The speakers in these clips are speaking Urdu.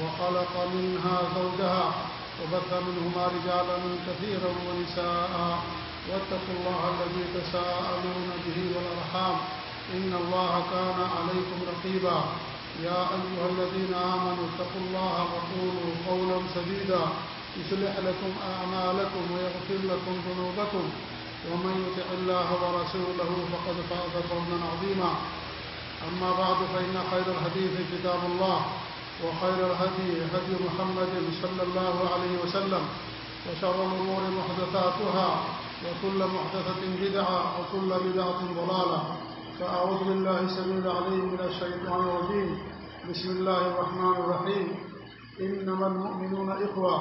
وخلق منها زوجها وبث منهما رجالا كثيرا ونساء. واتقوا الله الذي تساءلون به والأرحام. إن الله كان عليكم رقيبا. يا أيها الذين آمنوا اتقوا الله وقولوا قولا سديدا. يصلح لكم أعمالكم ويغفر لكم ذنوبكم. ومن يطع الله ورسوله فقد فاز فوزا عظيما. أما بعد، فإن خير الحديث كتاب الله. وخير الهدي هدي محمد صلى الله عليه وسلم وشر الأمور محدثاتها وكل محدثة بدعة وكل بدعة ضلالة فأعوذ بالله سبيل عليه من الشيطان الرجيم بسم الله الرحمن الرحيم إنما المؤمنون إخوة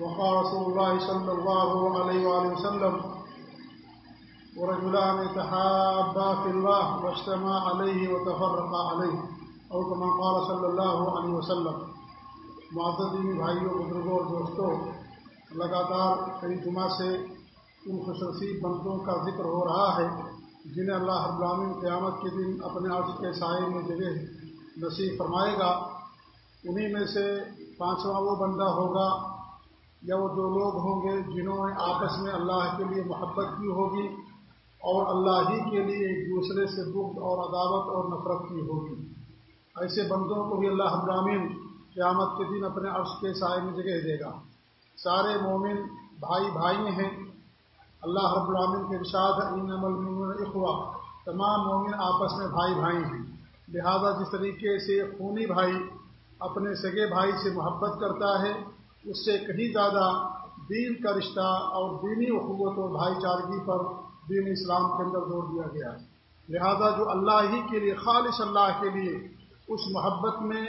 وقال رسول الله صلى الله عليه وآله وسلم ورجلان يتحابا في الله واجتمع عليه وتفرقا عليه اور كما قال صلی اللہ علیہ وسلم معذدین بھائیوں، بزرگوں اور دوستوں، لگاتار کئی جمعہ سے ان خصوصی بندوں کا ذکر ہو رہا ہے، جنہیں اللہ ابراہین قیامت کے دن اپنے عرض کے سائے میں جگہ نصیب فرمائے گا۔ انہی میں سے پانچواں وہ بندہ ہوگا یا وہ جو لوگ ہوں گے جنہوں نے آپس میں اللہ کے لیے محبت کی ہوگی اور اللہ ہی کے لیے ایک دوسرے سے بغض اور عداوت اور نفرت کی ہوگی۔ ایسے بندوں کو بھی اللہ ابراہین قیامت کے دن اپنے عرش کے سائے میں جگہ دے گا۔ سارے مومن بھائی بھائی ہیں۔ اللہ رب العامن کے ارشاد ان عمل اخوا تمام مومن آپس میں بھائی بھائی ہیں۔ لہذا جس طریقے سے خونی بھائی اپنے سگے بھائی سے محبت کرتا ہے، اس سے کہیں زیادہ دین کا رشتہ اور دینی اخوت اور بھائی چارگی پر دین اسلام کے اندر زور دیا گیا۔ لہذا جو اللہ ہی کے لیے، خالص اللہ کے لیے اس محبت میں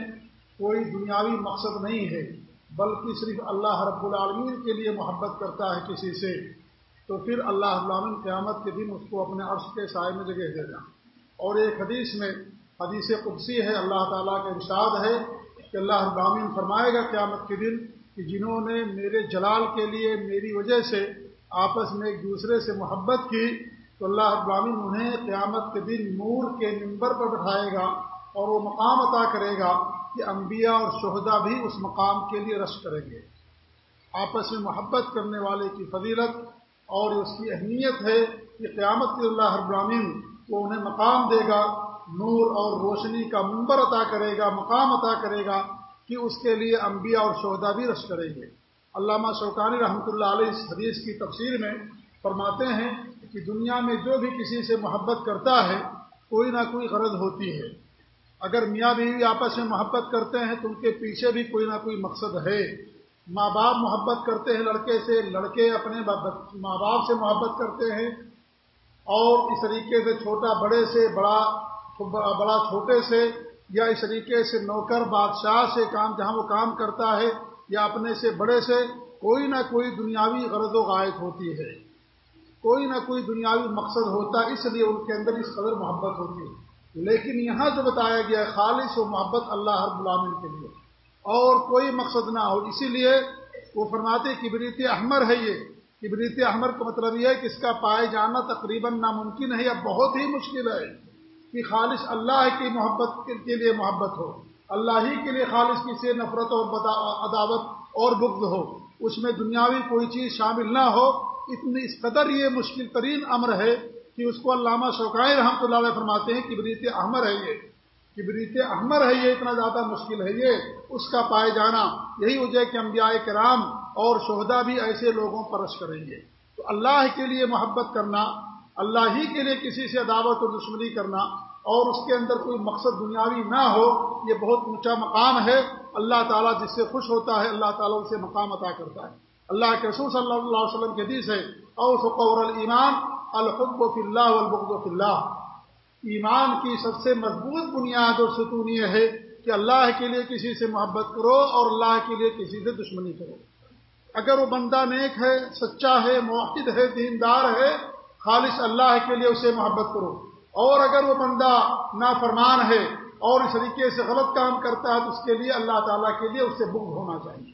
کوئی دنیاوی مقصد نہیں ہے، بلکہ صرف اللہ رب العالمین کے لیے محبت کرتا ہے کسی سے، تو پھر اللہ العالمین قیامت کے دن اس کو اپنے عرش کے سائے میں جگہ دے گا۔ اور ایک حدیث میں، حدیث قدسی ہے، اللہ تعالیٰ کا ارشاد ہے کہ اللہ ابامین فرمائے گا قیامت کے دن کہ جنہوں نے میرے جلال کے لیے میری وجہ سے آپس میں ایک دوسرے سے محبت کی، تو اللہ ابامین انہیں قیامت کے دن نور کے نمبر پر بٹھائے گا۔ اور وہ مقام عطا کرے گا کہ انبیاء اور شہدا بھی اس مقام کے لیے رش کریں گے۔ آپس میں محبت کرنے والے کی فضیلت اور اس کی اہمیت ہے کہ قیامت کے اللہ ابراہین کو انہیں مقام دے گا، نور اور روشنی کا منبر عطا کرے گا، مقام عطا کرے گا کہ اس کے لیے انبیاء اور شہدا بھی رش کریں گے۔ علامہ شوقانی رحمۃ اللہ علیہ اس حدیث کی تفسیر میں فرماتے ہیں کہ دنیا میں جو بھی کسی سے محبت کرتا ہے، کوئی نہ کوئی غرض ہوتی ہے۔ اگر میاں بیوی آپس میں محبت کرتے ہیں تو ان کے پیچھے بھی کوئی نہ کوئی مقصد ہے۔ ماں باپ محبت کرتے ہیں لڑکے سے، لڑکے اپنے ماں باپ سے محبت کرتے ہیں۔ اور اس طریقے سے چھوٹا بڑے سے، بڑا بڑا چھوٹے سے یا اس طریقے سے نوکر بادشاہ سے کام جہاں وہ کام کرتا ہے یا اپنے سے بڑے سے، کوئی نہ کوئی دنیاوی غرض و غائب ہوتی ہے۔ کوئی نہ کوئی دنیاوی مقصد ہوتا ہے اس لیے ان کے اندر اس قدر محبت ہوتی ہے۔ لیکن یہاں جو بتایا گیا خالص و محبت اللہ ہر غلامن کے لیے۔ اور کوئی مقصد نہ ہو۔ اسی لیے وہ فرماتے کبریت احمر ہے یہ۔ کبریت احمر کا مطلب یہ ہے کہ اس کا پائے جانا تقریباً ناممکن ہے یا بہت ہی مشکل ہے کہ خالص اللہ کی محبت کے لیے محبت ہو۔ اللہ ہی کے لیے خالص کسی نفرت اور عداوت اور بغض ہو۔ اس میں دنیاوی کوئی چیز شامل نہ ہو۔ اتنی اس قدر یہ مشکل ترین امر ہے کہ اس کو علامہ شوقائے رحمۃ اللہ علیہ فرماتے ہیں، کبریت احمر ہے یہ۔ کبریت احمر ہے یہ، اتنا زیادہ مشکل ہے یہ۔ اس کا پائے جانا، یہی وجہ کہ انبیاء کرام اور شہدا بھی ایسے لوگوں پر رش کریں گے۔ تو اللہ کے لیے محبت کرنا، اللہ ہی کے لیے کسی سے عداوت اور دشمنی کرنا اور اس کے اندر کوئی مقصد دنیاوی نہ ہو، یہ بہت اونچا مقام ہے۔ اللہ تعالیٰ جس سے خوش ہوتا ہے، اللہ تعالیٰ اسے مقام عطا کرتا ہے۔ اللہ کے رسول صلی اللہ علیہ وسلم کے حدیث ہے اور المان الحب فی اللہ البغض فی اللہ۔ ایمان کی سب سے مضبوط بنیاد اور ستون یہ ہے کہ اللہ کے لیے کسی سے محبت کرو اور اللہ کے لیے کسی سے دشمنی کرو۔ اگر وہ بندہ نیک ہے، سچا ہے، موحد ہے، دیندار ہے، خالص اللہ کے لیے اسے محبت کرو۔ اور اگر وہ بندہ نافرمان ہے اور اس طریقے سے غلط کام کرتا ہے، تو اس کے لیے اللہ تعالیٰ کے لیے اسے بغض ہونا چاہیے۔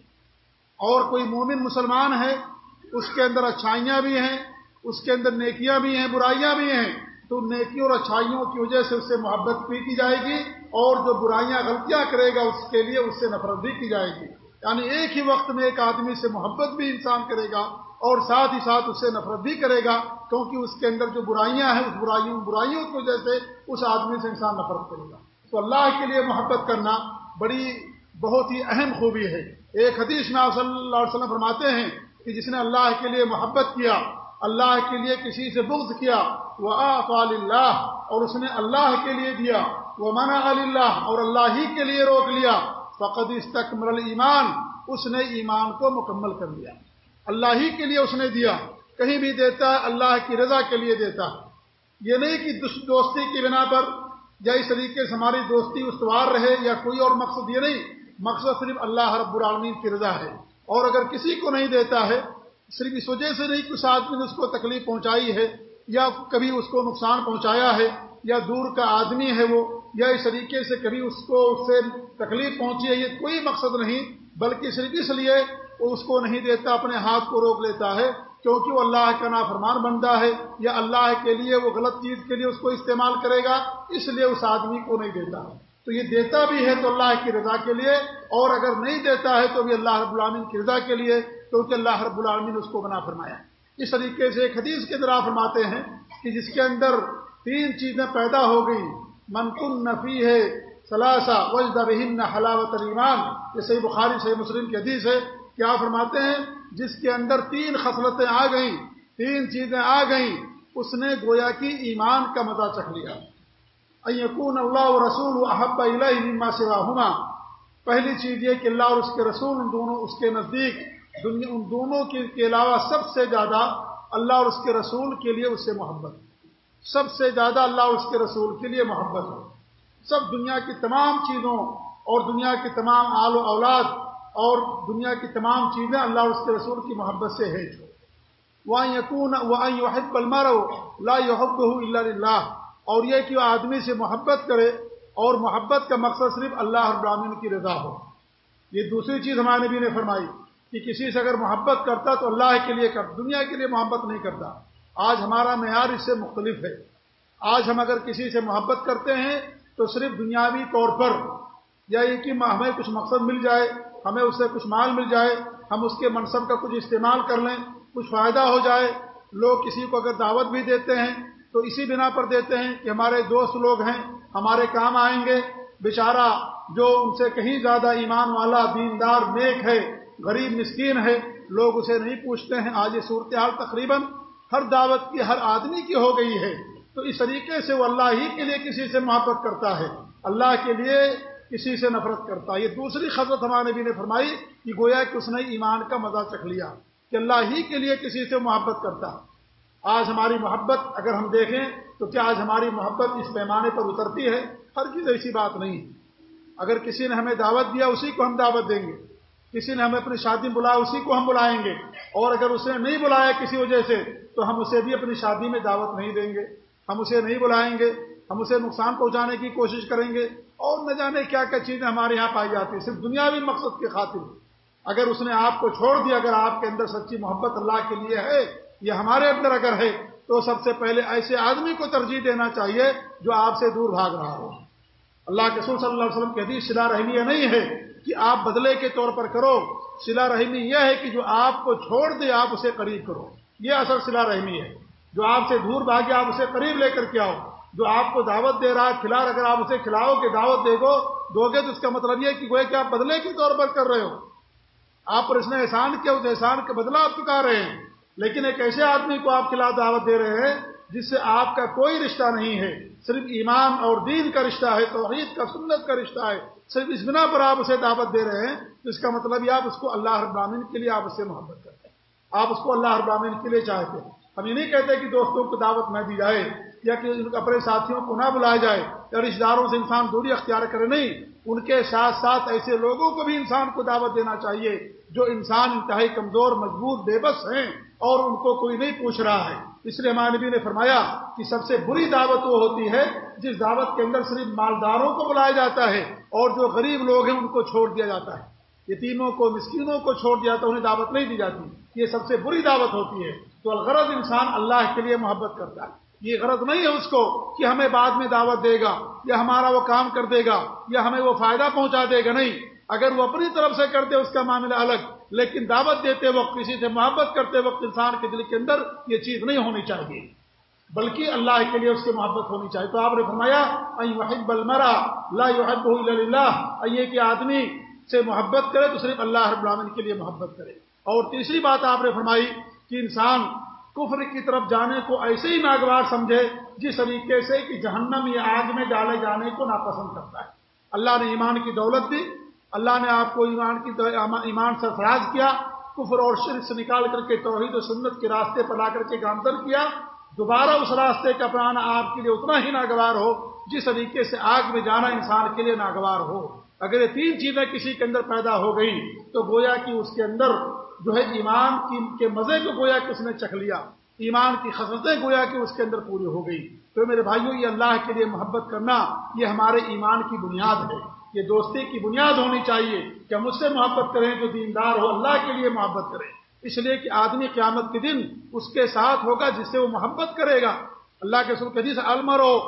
اور کوئی مومن مسلمان ہے، اس کے اندر اچھائیاں بھی ہیں اس کے اندر نیکیاں بھی ہیں، برائیاں بھی ہیں، تو نیکی اور اچھائیوں کی وجہ سے اس سے محبت بھی کی جائے گی اور جو برائیاں غلطیاں کرے گا اس کے لیے اس سے نفرت بھی کی جائے گی۔ یعنی ایک ہی وقت میں ایک آدمی سے محبت بھی انسان کرے گا اور ساتھ ہی ساتھ اس سے نفرت بھی کرے گا، کیونکہ اس کے اندر جو برائیاں ہیں، اس برائیوں برائیوں کی وجہ سے اس آدمی سے انسان نفرت کرے گا۔ تو اللہ کے لیے محبت کرنا بڑی، بہت ہی اہم خوبی ہے۔ ایک حدیث میں آپ صلی اللہ علیہ وسلم فرماتے ہیں کہ جس نے اللہ کے لیے محبت کیا اللہ کے لیے کسی سے بغض کیا وہ اللہ اور اس نے اللہ کے لیے دیا وہ منع اللہ اور اللہ ہی کے لیے روک لیا، فقد استقمل ایمان اس نے ایمان کو مکمل کر لیا۔ اللہ ہی کے لیے اس نے دیا، کہیں بھی دیتا ہے اللہ کی رضا کے لیے دیتا۔ ہے یہ نہیں کہ دوستی کی بنا پر یا اس طریقے سے ہماری دوستی استوار رہے، یا کوئی اور مقصد یہ نہیں، مقصد صرف اللہ رب العالمین کی رضا ہے۔ اور اگر کسی کو نہیں دیتا ہے صرف اس وجہ سے نہیں کس آدمی نے اس کو تکلیف پہنچائی ہے، یا کبھی اس کو نقصان پہنچایا ہے، یا دور کا آدمی ہے وہ، یا اس طریقے سے کبھی اس کو اس سے تکلیف پہنچی ہے، یہ کوئی مقصد نہیں، بلکہ صرف اس لیے وہ اس کو نہیں دیتا، اپنے ہاتھ کو روک لیتا ہے، کیونکہ وہ اللہ کا نافرمان بندہ ہے، یا اللہ کے لیے وہ غلط چیز کے لیے اس کو استعمال کرے گا، اس لیے اس آدمی کو نہیں دیتا۔ تو یہ دیتا بھی ہے تو اللہ کی رضا کے لیے، اور اگر نہیں دیتا ہے تو بھی اللہ رب العالمین کی رضا کے لیے۔ کیونکہ اللہ رب العالمین نے اس کو بنا فرمایا اس طریقے سے ایک حدیث کے اندر فرماتے ہیں کہ جس کے اندر تین چیزیں پیدا ہو گئی منقن نفی ہے سلاسا وجد بہن حلاوت ایمان یہ صحیح بخاری، صحیح مسلم کی حدیث ہے۔ کیا فرماتے ہیں؟ جس کے اندر تین خصلتیں آ گئیں، تین چیزیں آ گئیں، اس نے گویا کی ایمان کا مزہ چکھ لیا۔ یقون اللہ و رسول و احب علیہ سوا ہونا پہلی چیز یہ کہ اللہ اور اس کے رسول دونوں اس کے نزدیک دنیا ان دونوں کے علاوہ سب سے زیادہ اللہ اور اس کے رسول کے لیے اس سے محبت سب سے زیادہ اللہ اور اس کے رسول کے لیے محبت ہو سب دنیا کی تمام چیزوں اور دنیا کی تمام آل و اولاد اور دنیا کی تمام چیزیں اللہ اور اس کے رسول کی محبت سے ہے جو وہ یقون وہ مارو لا یحب اللہ اور یہ کہ وہ آدمی سے محبت کرے اور محبت کا مقصد صرف اللہ ابراہین کی رضا ہو۔ یہ دوسری چیز ہمارے نبی نے فرمائی۔ کہ کسی سے اگر محبت کرتا تو اللہ کے لیے کر دنیا کے لیے محبت نہیں کرتا۔ آج ہمارا معیار اس سے مختلف ہے۔ آج ہم اگر کسی سے محبت کرتے ہیں تو صرف دنیاوی طور پر یا یہ کہ ہمیں کچھ مقصد مل جائے، ہمیں اس سے کچھ مال مل جائے، ہم اس کے منصب کا کچھ استعمال کر لیں، کچھ فائدہ ہو جائے۔ لوگ کسی کو اگر دعوت بھی دیتے ہیں تو اسی بنا پر دیتے ہیں کہ ہمارے دوست لوگ ہیں، ہمارے کام آئیں گے۔ بیچارہ جو ان سے کہیں زیادہ ایمان والا دیندار نیک ہے غریب مسکین ہے، لوگ اسے نہیں پوچھتے ہیں، آج یہ صورتحال تقریباً ہر دعوت کی، ہر آدمی کی ہو گئی ہے۔ تو اس طریقے سے وہ اللہ ہی کے لیے کسی سے محبت کرتا ہے، اللہ کے لیے کسی سے نفرت کرتا ہے۔ یہ دوسری خبرت ہمارے نبی نے فرمائی کہ گویا کہ اس نے ایمان کا مزہ چکھ لیا کہ اللہ ہی کے لیے کسی سے محبت کرتا۔ آج ہماری محبت اگر ہم دیکھیں تو کیا آج ہماری محبت اس پیمانے پر اترتی ہے؟ ہر چیز ایسی بات نہیں۔ اگر کسی نے ہمیں دعوت دیا، اسی کو ہم دعوت دیں گے۔ کسی نے ہمیں اپنی شادی میں بلایا اسی کو ہم بلائیں گے۔ اور اگر اسے نہیں بلایا کسی وجہ سے، تو ہم اسے بھی اپنی شادی میں دعوت نہیں دیں گے۔ ہم اسے نہیں بلائیں گے۔ ہم اسے نقصان پہنچانے کی کوشش کریں گے۔ اور نہ جانے کیا کیا چیزیں ہمارے یہاں پائی جاتی ہیں۔ صرف دنیاوی مقصد کی خاطر۔ اگر اس نے آپ کو چھوڑ دیا، اگر آپ کے اندر سچی محبت اللہ کے لیے ہے یہ ہمارے اندر اگر ہے، تو سب سے پہلے ایسے آدمی کو ترجیح دینا چاہیے جو آپ سے دور بھاگ رہا ہو۔ اللہ کے سور صلی اللہ علیہ وسلم کے حدیث سلا رحمی یہ نہیں ہے۔ کہ آپ بدلے کے طور پر کرو۔ سلا رحمی یہ ہے کہ جو آپ کو چھوڑ دے، آپ اسے قریب کرو۔ یہ اصل سلا رحمی ہے۔ جو آپ سے دور بھاگے، آپ اسے قریب لے کر کے آؤ۔ جو آپ کو دعوت دے رہا ہے کھلا اگر آپ اسے کھلاؤ کہ دعوت دے گو دو گے تو اس کا مطلب یہ کہ کہ آپ بدلے کے طور پر کر رہے ہو۔ آپ پر اس نے احسان کیا، اس احسان کا بدلہ آپ چکا رہے ہیں۔ لیکن ایک ایسے آدمی کو آپ کھلا دعوت دے رہے ہیں جس سے آپ کا کوئی رشتہ نہیں ہے۔ صرف ایمان اور دین کا رشتہ ہے، توحید کا، سنت کا رشتہ ہے۔ صرف اس بنا پر آپ اسے دعوت دے رہے ہیں، تو اس کا مطلب یہ آپ اس کو اللہ ابراہین کے لیے آپ اسے محبت کرتے ہیں۔ آپ اس کو اللہ ابراہین کے لیے چاہتے ہیں۔ ہم یہ نہیں کہتے کہ دوستوں کو دعوت نہ دی جائے یا کہ اپنے ساتھیوں کو نہ بلایا جائے یا رشتے داروں سے انسان دوری اختیار کرے، نہیں۔ ان کے ساتھ ساتھ ایسے لوگوں کو بھی انسان کو دعوت دینا چاہیے جو انسان انتہائی کمزور، مضبوط، بے بس ہیں اور ان کو کوئی نہیں پوچھ رہا ہے۔ اس لیے ہمارے نبی نے فرمایا کہ سب سے بری دعوت وہ ہوتی ہے جس دعوت کے اندر صرف مالداروں کو بلایا جاتا ہے اور جو غریب لوگ ہیں ان کو چھوڑ دیا جاتا ہے۔ یتیموں کو، مسکینوں کو چھوڑ دیا جاتا ہے، انہیں دعوت نہیں دی جاتی۔ یہ سب سے بری دعوت ہوتی ہے۔ تو الغرض انسان اللہ کے لیے محبت کرتا ہے۔ یہ غرض نہیں ہے اس کو کہ ہمیں بعد میں دعوت دے گا، یا ہمارا وہ کام کر دے گا، یا ہمیں وہ فائدہ پہنچا دے گا۔ نہیں، اگر وہ اپنی طرف سے کرتے اس کا معاملہ الگ۔ لیکن دعوت دیتے وقت، کسی سے محبت کرتے وقت انسان کے دل کے اندر یہ چیز نہیں ہونی چاہیے۔ بلکہ اللہ کے لیے اس کی محبت ہونی چاہیے۔ تو آپ نے فرمایا وحب المرا اللہ اللہ یہ کہ آدمی سے محبت کرے تو صرف اللہ رب العالمین کے لیے محبت کرے۔ اور تیسری بات آپ نے فرمائی کہ انسان کفر کی طرف جانے کو ایسے ہی ناگوار سمجھے جس طریقے سے کہ جہنم یا آگ میں ڈالے جانے کو ناپسند کرتا ہے۔ اللہ نے ایمان کی دولت دی، اللہ نے آپ کو ایمان کی ایمان سرفراز کیا، کفر اور شرک سے نکال کر کے توحید و سنت کے راستے پر لا کر کے گامزن کیا۔ دوبارہ اس راستے کا اپنانا آپ کے لیے اتنا ہی ناگوار ہو، جس طریقے سے آگ میں جانا انسان کے لیے ناگوار ہو۔ اگر یہ تین چیزیں کسی کے اندر پیدا ہو گئی تو گویا کہ اس کے اندر جو ہے ایمان کی کے مزے کو گویا کہ اس نے چکھ لیا۔ ایمان کی خصلتیں گویا کہ اس کے اندر پوری ہو گئی تو میرے بھائیوں یہ اللہ کے لیے محبت کرنا، یہ ہمارے ایمان کی بنیاد ہے۔ یہ دوستی کی بنیاد ہونی چاہیے کہ ہم اس سے محبت کریں جو دیندار ہو، اللہ کے لیے محبت کریں۔ اس لیے کہ آدمی قیامت کے دن اس کے ساتھ ہوگا جس سے وہ محبت کرے گا۔ اللہ کے سر حدیث، المر و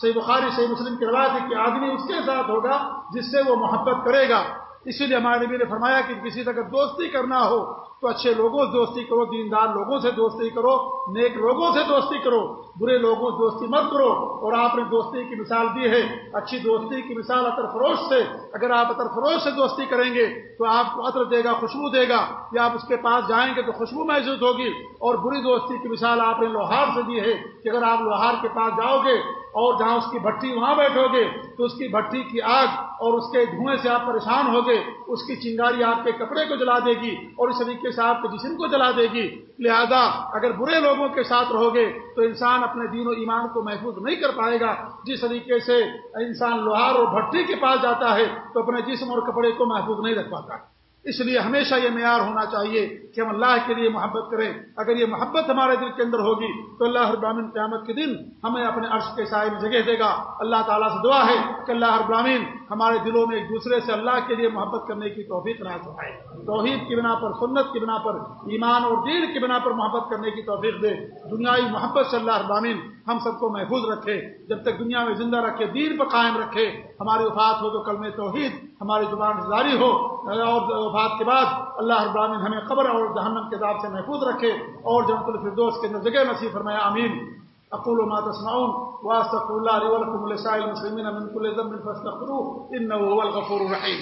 صحیح بخاری، صحیح مسلم کی روایت ہے کہ آدمی اس کے ساتھ ہوگا جس سے وہ محبت کرے گا۔ اسی لیے ہمارے نبی نے فرمایا کہ کسی سے اگر دوستی کرنا ہو تو اچھے لوگوں سے دوستی کرو، دیندار لوگوں سے دوستی کرو، نیک لوگوں سے دوستی کرو، برے لوگوں سے دوستی مت کرو۔ اور آپ نے دوستی کی مثال دی ہے، اچھی دوستی کی مثال عطر فروش سے۔ اگر آپ عطر فروش سے دوستی کریں گے تو آپ کو عطر دے گا، خوشبو دے گا۔ یا آپ اس کے پاس جائیں گے تو خوشبو محسوس ہوگی۔ اور بری دوستی کی مثال آپ نے لوہار سے دی ہے کہ اگر آپ لوہار کے پاس جاؤ گے اور جہاں اس کی بھٹی وہاں بیٹھو گے تو اس کی بھٹی کی آگ اور اس کے دھوئیں سے آپ پریشان ہو گے اس کی چنگاری آپ کے کپڑے کو جلا دے گی اور اس طریقے سے آپ کے جسم کو جلا دے گی۔ لہذا اگر برے لوگوں کے ساتھ رہو گے تو انسان اپنے دین و ایمان کو محفوظ نہیں کر پائے گا۔ جس طریقے سے انسان لوہار اور بھٹی کے پاس جاتا ہے، تو اپنے جسم اور کپڑے کو محفوظ نہیں رکھ پاتا۔ اس لیے ہمیشہ یہ معیار ہونا چاہیے کہ ہم اللہ کے لیے محبت کریں۔ اگر یہ محبت ہمارے دل کے اندر ہوگی تو اللہ ابراہین قیامت کے دن ہمیں اپنے عرش کے سائے میں جگہ دے گا۔ اللہ تعالیٰ سے دعا ہے کہ اللہ ابراہین ہمارے دلوں میں ایک دوسرے سے اللہ کے لیے محبت کرنے کی توفیق نہ سکھائے۔ توحید کی بنا پر، سنت کی بنا پر، ایمان اور دین کی بنا پر محبت کرنے کی توفیق دے۔ دنیائی محبت سے اللہ ابراہین ہم سب کو محفوظ رکھے۔ جب تک دنیا میں زندہ رکھے، دین پر قائم رکھے، ہماری وفات ہو تو کلم توحید ہماری زبان جاری ہو۔ اور وفات کے بعد اللہ ابراہین ہمیں قبر اور جہنم کے سے محفوظ رکھے۔ اور جنت الفردوس کے اندر جگہ نصیب فرمایا امین اقول ما تسمعون واستغفر الله لي ولكم ولسائر المسلمين من كل ذنب فاستغفروه انه هو الغفور الرحيم.